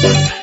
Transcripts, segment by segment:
Thank you.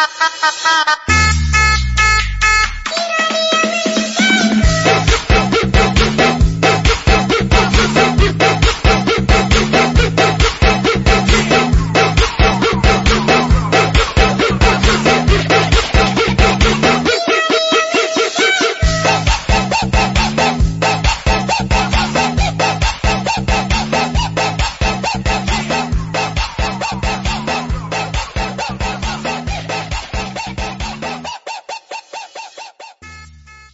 Ha ha ha ha ha!